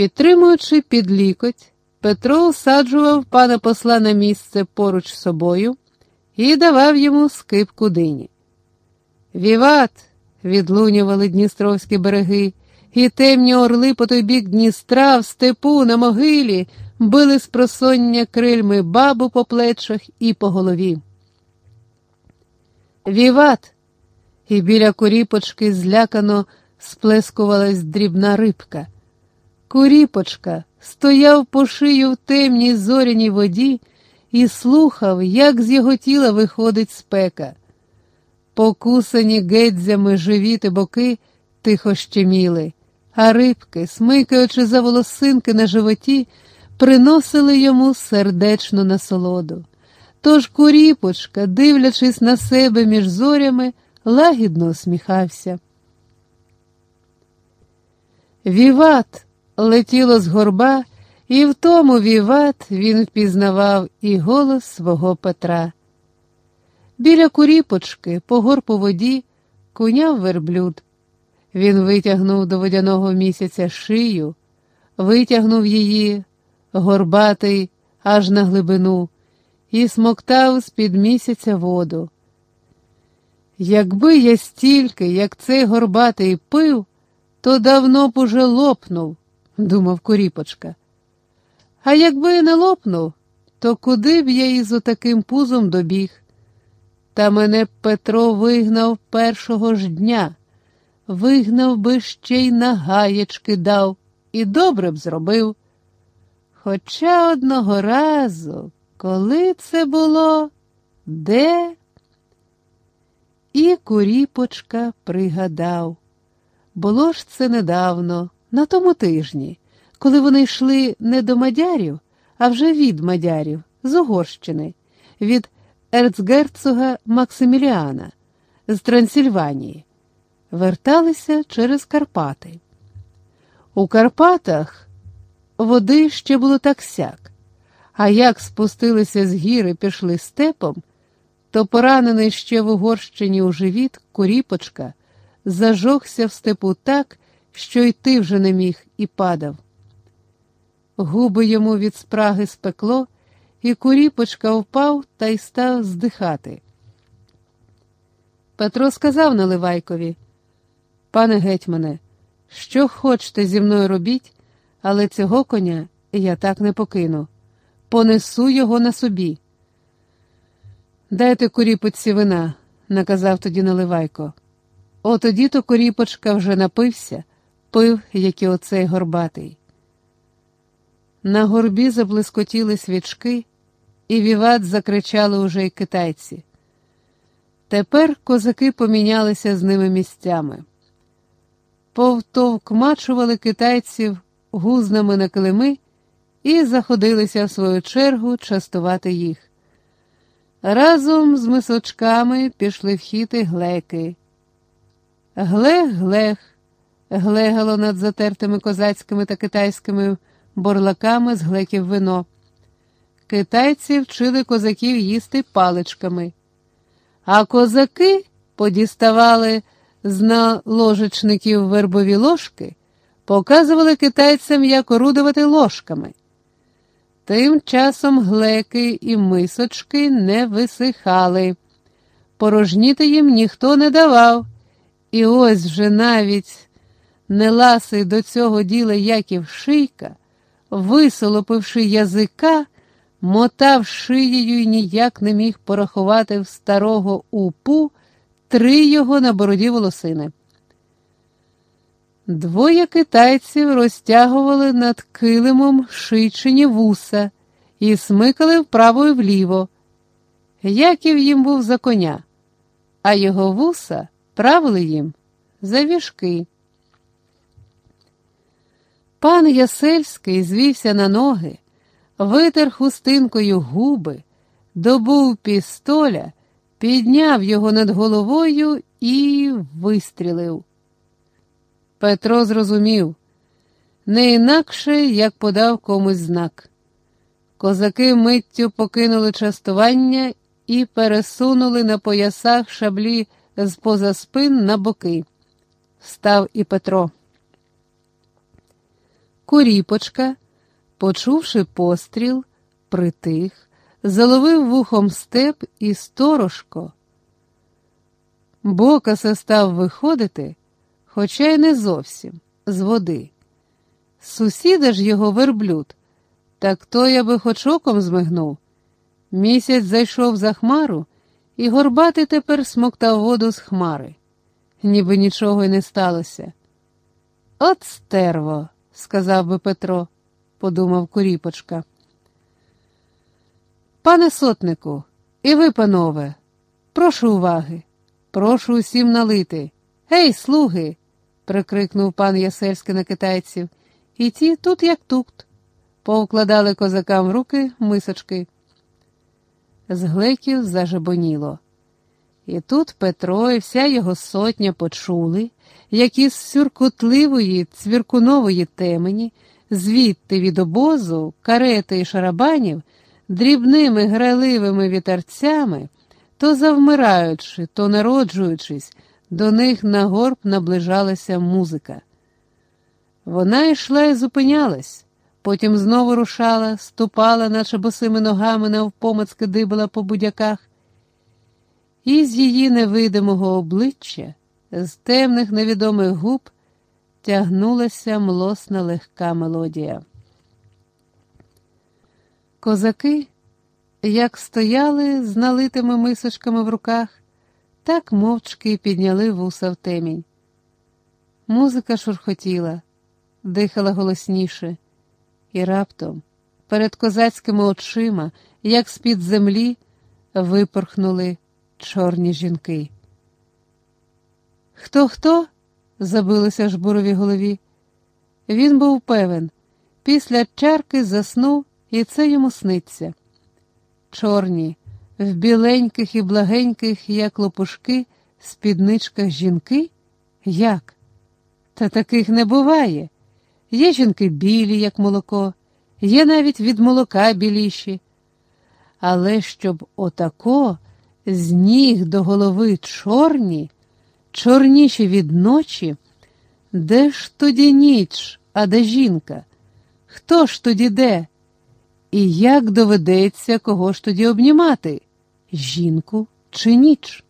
Підтримуючи під лікоть, Петро усаджував пана посла на місце поруч з собою і давав йому скипку дині. Віват! відлунювали Дністровські береги, і темні орли по той бік Дністра, в степу, на могилі, били з просоння крильми бабу по плечах і по голові. Віват! І біля куріпочки злякано сплескувалась дрібна рибка. Куріпочка стояв по шию в темній зоряній воді і слухав, як з його тіла виходить спека. Покусані гедзями живіти боки тихо щеміли, а рибки, смикаючи за волосинки на животі, приносили йому сердечну насолоду. Тож куріпочка, дивлячись на себе між зорями, лагідно усміхався. Віват летіло з горба, і в тому віват він впізнавав і голос свого Петра. Біля куріпочки, по гор по воді, куняв верблюд. Він витягнув до водяного місяця шию, витягнув її, горбатий, аж на глибину, і смоктав з-під місяця воду. Якби я стільки, як цей горбатий пив, то давно б уже лопнув, думав Куріпочка. А якби не лопнув, то куди б я із отаким пузом добіг? Та мене Петро вигнав першого ж дня, вигнав би ще й на гаєчки дав, і добре б зробив. Хоча одного разу, коли це було, де? І Куріпочка пригадав. Було ж це недавно, на тому тижні, коли вони йшли не до мадярів, а вже від мадярів, з Угорщини, від ерцгерцога Максиміліана з Трансильванії, верталися через Карпати. У Карпатах води ще було так сяк, а як спустилися з гіри, пішли степом, то поранений ще в Угорщині у живіт Куріпочка зажогся в степу так, що йти вже не міг і падав. Губи йому від спраги спекло, і куріпочка впав та й став здихати. Петро сказав Наливайкові, пане гетьмане, що хочете зі мною робіть, але цього коня я так не покину. Понесу його на собі. Дайте куріпочці вина, наказав тоді Наливайко. Отоді то коріпочка вже напився, пив, як і оцей горбатий. На горбі заблискотіли свічки, і віват закричали уже й китайці. Тепер козаки помінялися з ними місцями. Повтовкмачували китайців гузнами на килими і заходилися в свою чергу частувати їх. Разом з мисочками пішли в хід і глеки. Глех-глех, глегало над затертими козацькими та китайськими борлаками з глеків вино. Китайці вчили козаків їсти паличками, а козаки подіставали з наложечників вербові ложки, показували китайцям, як орудувати ложками. Тим часом глеки і мисочки не висихали, порожніти їм ніхто не давав. І ось вже навіть не ласий до цього діла Яків Шийка, висолопивши язика, мотав шиєю і ніяк не міг порахувати в старого упу три його на бороді волосини. Двоє китайців розтягували над килимом шийчині вуса і смикали вправо і вліво. Яків їм був за коня, а його вуса правили їм за вішки. Пан Ясельський звівся на ноги, витер хустинкою губи, добув пістоля, підняв його над головою і вистрілив. Петро зрозумів не інакше, як подав комусь знак. Козаки миттю покинули частування і пересунули на поясах шаблі з поза спин на боки. Став і Петро. Куріпочка, почувши постріл, притих, заловив вухом степ і сторожко. Бокаса став виходити, хоча й не зовсім, з води. Сусіда ж його верблюд, так то я би хоч оком змигнув. Місяць зайшов за хмару, і горбатий тепер смоктав воду з хмари, ніби нічого й не сталося. От стерво, сказав би Петро, подумав Куріпочка. Пане сотнику, і ви, панове, прошу уваги, прошу усім налити. Гей, слуги. прикрикнув пан Ясельський на китайців, і ті тут, як тут, повкладали козакам в руки мисочки. З глеків зажебоніло. І тут Петро і вся його сотня почули, як із сюркотливої цвіркунової темені, звідти від обозу, карети і шарабанів, дрібними граливими вітерцями, то завмираючи, то народжуючись, до них на горб наближалася музика. Вона йшла і зупинялась, потім знову рушала, ступала, наче босими ногами навпомацки дибала по будяках, і з її невидимого обличчя, з темних невідомих губ, тягнулася млосна легка мелодія. Козаки, як стояли з налитими мисочками в руках, так мовчки підняли вуса в темінь. Музика шурхотіла, дихала голосніше, і раптом перед козацькими очима, як з-під землі, випорхнули чорні жінки. Хто хто? забилося жбурові голові. Він був певен, після чарки заснув, і це йому сниться. Чорні, в біленьких і благеньких, як лопушки, спідничках жінки? Як? Та таких не буває. Є жінки білі, як молоко, є навіть від молока біліші. Але щоб отако з ніг до голови чорні, чорніші від ночі, де ж тоді ніч, а де жінка? Хто ж тоді де? І як доведеться кого ж тоді обнімати? Жінку чи ніч?